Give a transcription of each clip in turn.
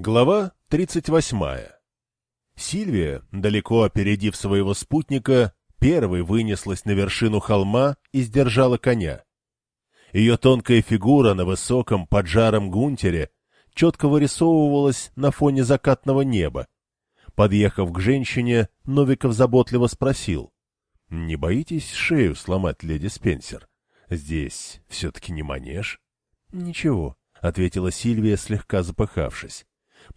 Глава 38. Сильвия, далеко опередив своего спутника, первой вынеслась на вершину холма и сдержала коня. Ее тонкая фигура на высоком поджаром гунтере четко вырисовывалась на фоне закатного неба. Подъехав к женщине, Новиков заботливо спросил. — Не боитесь шею сломать, леди Спенсер? Здесь все-таки не манеж? — Ничего, — ответила Сильвия, слегка запыхавшись.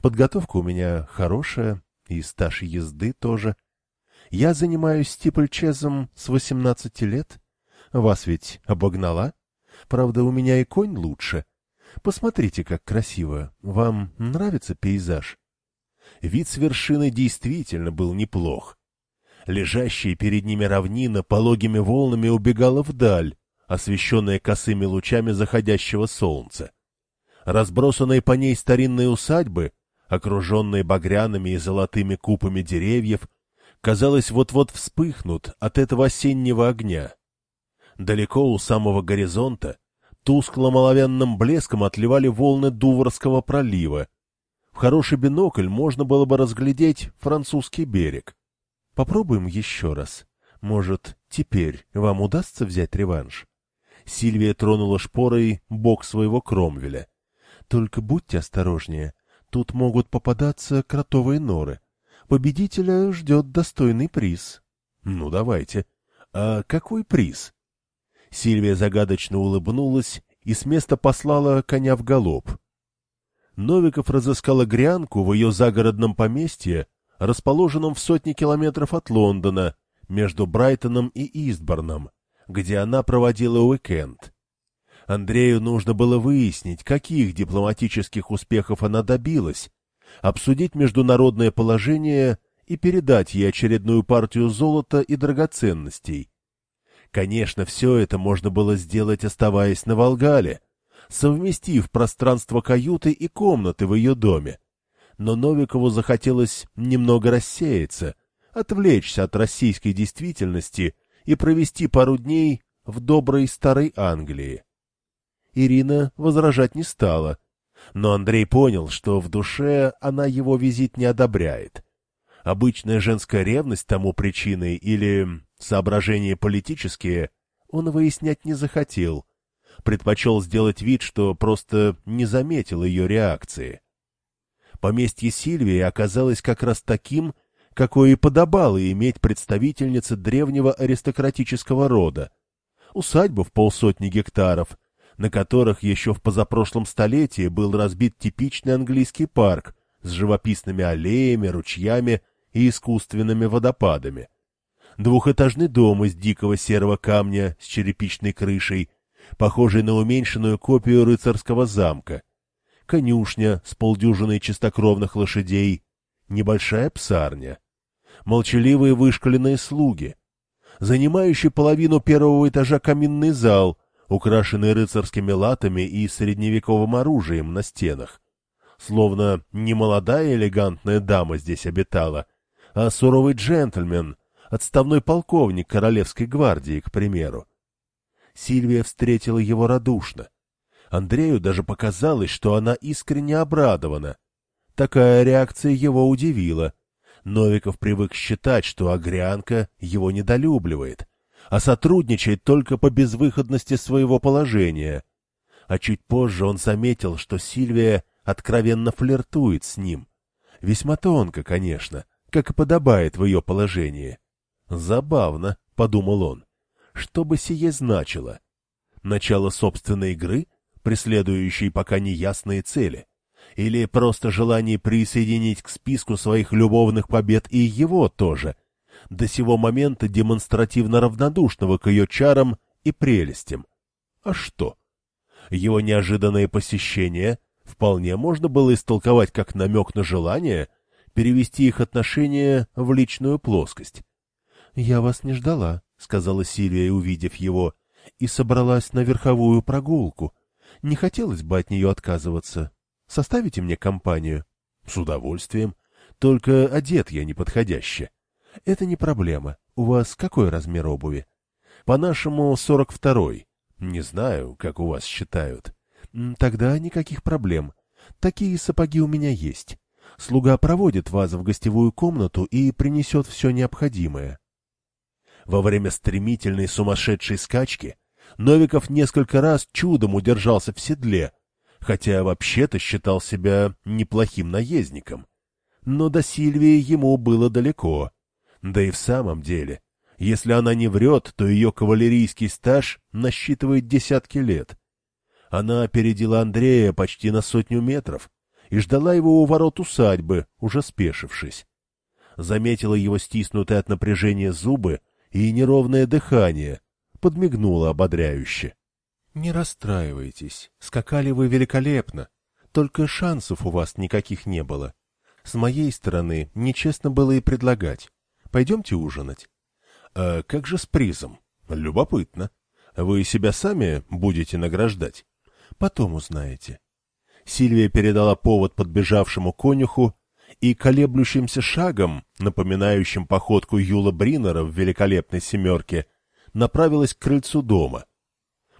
Подготовка у меня хорошая, и стаж езды тоже. Я занимаюсь стипльчезом с восемнадцати лет. Вас ведь обогнала? Правда, у меня и конь лучше. Посмотрите, как красиво. Вам нравится пейзаж? Вид с вершины действительно был неплох. Лежащая перед ними равнина пологими волнами убегала вдаль, освещенная косыми лучами заходящего солнца. Разбросанные по ней старинные усадьбы окруженные багряными и золотыми купами деревьев, казалось, вот-вот вспыхнут от этого осеннего огня. Далеко у самого горизонта тускло-маловянным блеском отливали волны Дуварского пролива. В хороший бинокль можно было бы разглядеть французский берег. Попробуем еще раз. Может, теперь вам удастся взять реванш? Сильвия тронула шпорой бок своего Кромвеля. Только будьте осторожнее. Тут могут попадаться кротовые норы. Победителя ждет достойный приз. Ну, давайте. А какой приз? Сильвия загадочно улыбнулась и с места послала коня в галоп. Новиков разыскала грянку в ее загородном поместье, расположенном в сотне километров от Лондона, между Брайтоном и Истборном, где она проводила уикенд. Андрею нужно было выяснить, каких дипломатических успехов она добилась, обсудить международное положение и передать ей очередную партию золота и драгоценностей. Конечно, все это можно было сделать, оставаясь на Волгале, совместив пространство каюты и комнаты в ее доме. Но Новикову захотелось немного рассеяться, отвлечься от российской действительности и провести пару дней в доброй старой Англии. Ирина возражать не стала. Но Андрей понял, что в душе она его визит не одобряет. Обычная женская ревность тому причиной или соображения политические он выяснять не захотел. Предпочел сделать вид, что просто не заметил ее реакции. Поместье Сильвии оказалось как раз таким, какое и подобало иметь представительнице древнего аристократического рода. Усадьба в полсотни гектаров, на которых еще в позапрошлом столетии был разбит типичный английский парк с живописными аллеями, ручьями и искусственными водопадами. Двухэтажный дом из дикого серого камня с черепичной крышей, похожий на уменьшенную копию рыцарского замка, конюшня с полдюжиной чистокровных лошадей, небольшая псарня, молчаливые вышкаленные слуги, занимающий половину первого этажа каминный зал украшенный рыцарскими латами и средневековым оружием на стенах. Словно не молодая элегантная дама здесь обитала, а суровый джентльмен, отставной полковник Королевской гвардии, к примеру. Сильвия встретила его радушно. Андрею даже показалось, что она искренне обрадована. Такая реакция его удивила. Новиков привык считать, что Агрянка его недолюбливает, а сотрудничает только по безвыходности своего положения. А чуть позже он заметил, что Сильвия откровенно флиртует с ним. Весьма тонко, конечно, как и подобает в ее положении. «Забавно», — подумал он. «Что бы сие значило? Начало собственной игры, преследующей пока неясные цели? Или просто желание присоединить к списку своих любовных побед и его тоже, до сего момента демонстративно равнодушного к ее чарам и прелестям. А что? Его неожиданное посещение вполне можно было истолковать как намек на желание перевести их отношения в личную плоскость. — Я вас не ждала, — сказала Силия, увидев его, и собралась на верховую прогулку. Не хотелось бы от нее отказываться. Составите мне компанию? — С удовольствием. Только одет я неподходяще. —— Это не проблема. У вас какой размер обуви? — По-нашему, сорок второй. Не знаю, как у вас считают. — Тогда никаких проблем. Такие сапоги у меня есть. Слуга проводит вас в гостевую комнату и принесет все необходимое. Во время стремительной сумасшедшей скачки Новиков несколько раз чудом удержался в седле, хотя вообще-то считал себя неплохим наездником. Но до Сильвии ему было далеко. Да и в самом деле, если она не врет, то ее кавалерийский стаж насчитывает десятки лет. Она опередила Андрея почти на сотню метров и ждала его у ворот усадьбы, уже спешившись. Заметила его стиснутые от напряжения зубы и неровное дыхание, подмигнула ободряюще. — Не расстраивайтесь, скакали вы великолепно, только шансов у вас никаких не было. С моей стороны нечестно было и предлагать. Пойдемте ужинать. — А как же с призом? Любопытно. Вы себя сами будете награждать? Потом узнаете. Сильвия передала повод подбежавшему конюху и колеблющимся шагом, напоминающим походку Юла Бринера в великолепной «семерке», направилась к крыльцу дома.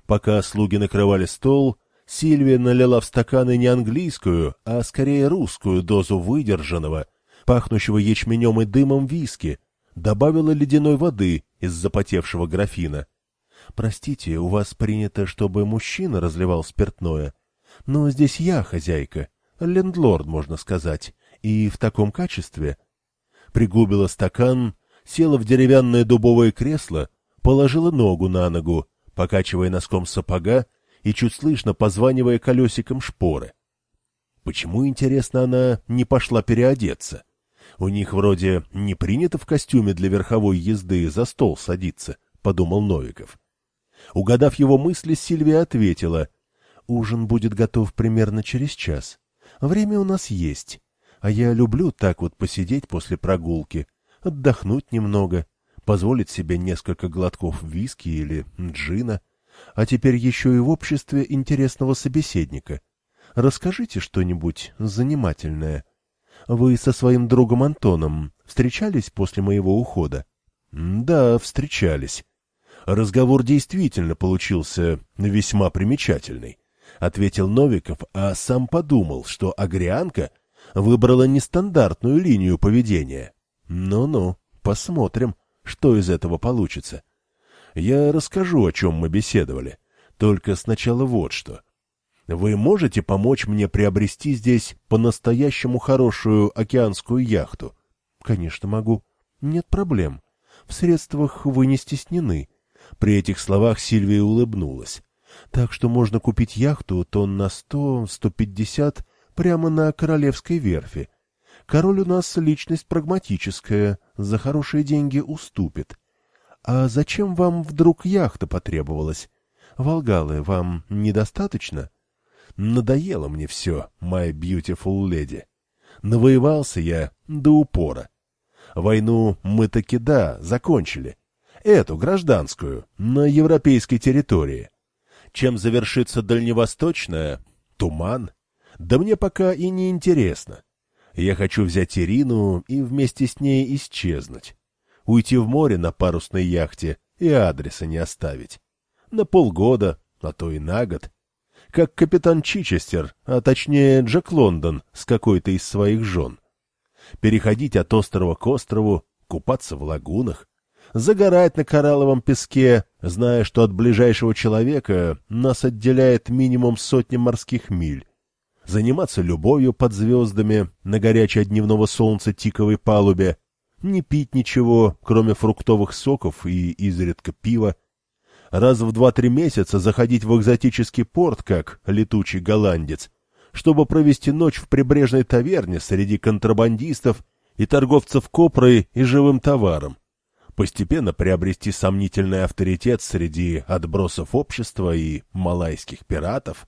Пока слуги накрывали стол, Сильвия налила в стаканы не английскую, а скорее русскую дозу выдержанного, пахнущего ячменем и дымом виски, добавила ледяной воды из запотевшего графина. «Простите, у вас принято, чтобы мужчина разливал спиртное, но здесь я хозяйка, лендлорд, можно сказать, и в таком качестве...» Пригубила стакан, села в деревянное дубовое кресло, положила ногу на ногу, покачивая носком сапога и чуть слышно позванивая колесиком шпоры. Почему, интересно, она не пошла переодеться? У них вроде не принято в костюме для верховой езды за стол садиться, — подумал Новиков. Угадав его мысли, Сильвия ответила. — Ужин будет готов примерно через час. Время у нас есть. А я люблю так вот посидеть после прогулки, отдохнуть немного, позволить себе несколько глотков виски или джина, а теперь еще и в обществе интересного собеседника. Расскажите что-нибудь занимательное. Вы со своим другом Антоном встречались после моего ухода? — Да, встречались. Разговор действительно получился весьма примечательный, — ответил Новиков, а сам подумал, что Агрианка выбрала нестандартную линию поведения. Ну-ну, посмотрим что из этого получится. Я расскажу, о чем мы беседовали. Только сначала вот что. Вы можете помочь мне приобрести здесь по-настоящему хорошую океанскую яхту? Конечно, могу. Нет проблем. В средствах вы не стеснены. При этих словах Сильвия улыбнулась. Так что можно купить яхту тонн на сто, сто пятьдесят прямо на Королевской верфи. Король у нас личность прагматическая, за хорошие деньги уступит. А зачем вам вдруг яхта потребовалась? Волгалы вам недостаточно? Надоело мне все, my beautiful lady. Навоевался я до упора. Войну мы таки да, закончили. Эту, гражданскую, на европейской территории. Чем завершится дальневосточная? Туман. Да мне пока и не интересно. Я хочу взять Ирину и вместе с ней исчезнуть. Уйти в море на парусной яхте и адреса не оставить. На полгода, а то и на год. Как капитан Чичестер, а точнее Джек Лондон с какой-то из своих жен. Переходить от острова к острову, купаться в лагунах, загорать на коралловом песке, зная, что от ближайшего человека нас отделяет минимум сотни морских миль, заниматься любовью под звездами на горячей от дневного солнца тиковой палубе, не пить ничего, кроме фруктовых соков и изредка пива, раз в два-три месяца заходить в экзотический порт, как летучий голландец, чтобы провести ночь в прибрежной таверне среди контрабандистов и торговцев копрой и живым товаром, постепенно приобрести сомнительный авторитет среди отбросов общества и малайских пиратов,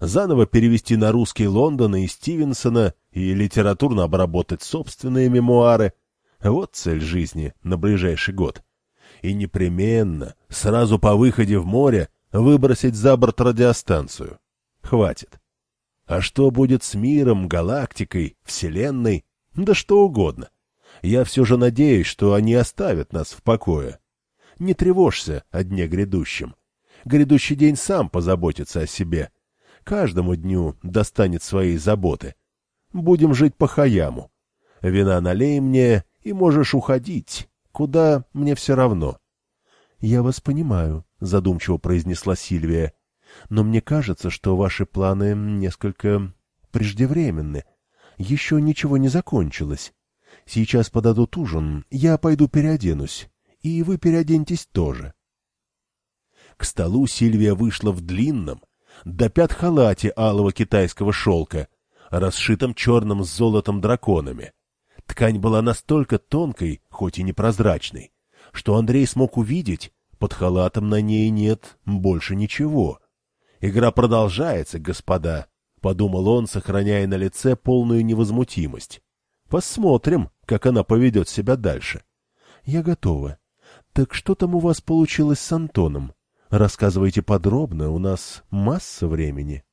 заново перевести на русский Лондона и Стивенсона и литературно обработать собственные мемуары. Вот цель жизни на ближайший год. И непременно, сразу по выходе в море, выбросить за борт радиостанцию. Хватит. А что будет с миром, галактикой, вселенной? Да что угодно. Я все же надеюсь, что они оставят нас в покое. Не тревожься о дне грядущем. Грядущий день сам позаботится о себе — Каждому дню достанет своей заботы. Будем жить по-хаяму. Вина налей мне, и можешь уходить. Куда, мне все равно. — Я вас понимаю, — задумчиво произнесла Сильвия. — Но мне кажется, что ваши планы несколько преждевременны. Еще ничего не закончилось. Сейчас подадут ужин, я пойду переоденусь. И вы переоденьтесь тоже. К столу Сильвия вышла в длинном, до пят халате алого китайского шелка, расшитом черным с золотом драконами. Ткань была настолько тонкой, хоть и непрозрачной, что Андрей смог увидеть, под халатом на ней нет больше ничего. Игра продолжается, господа, — подумал он, сохраняя на лице полную невозмутимость. Посмотрим, как она поведет себя дальше. Я готова. Так что там у вас получилось с Антоном? Рассказывайте подробно, у нас масса времени.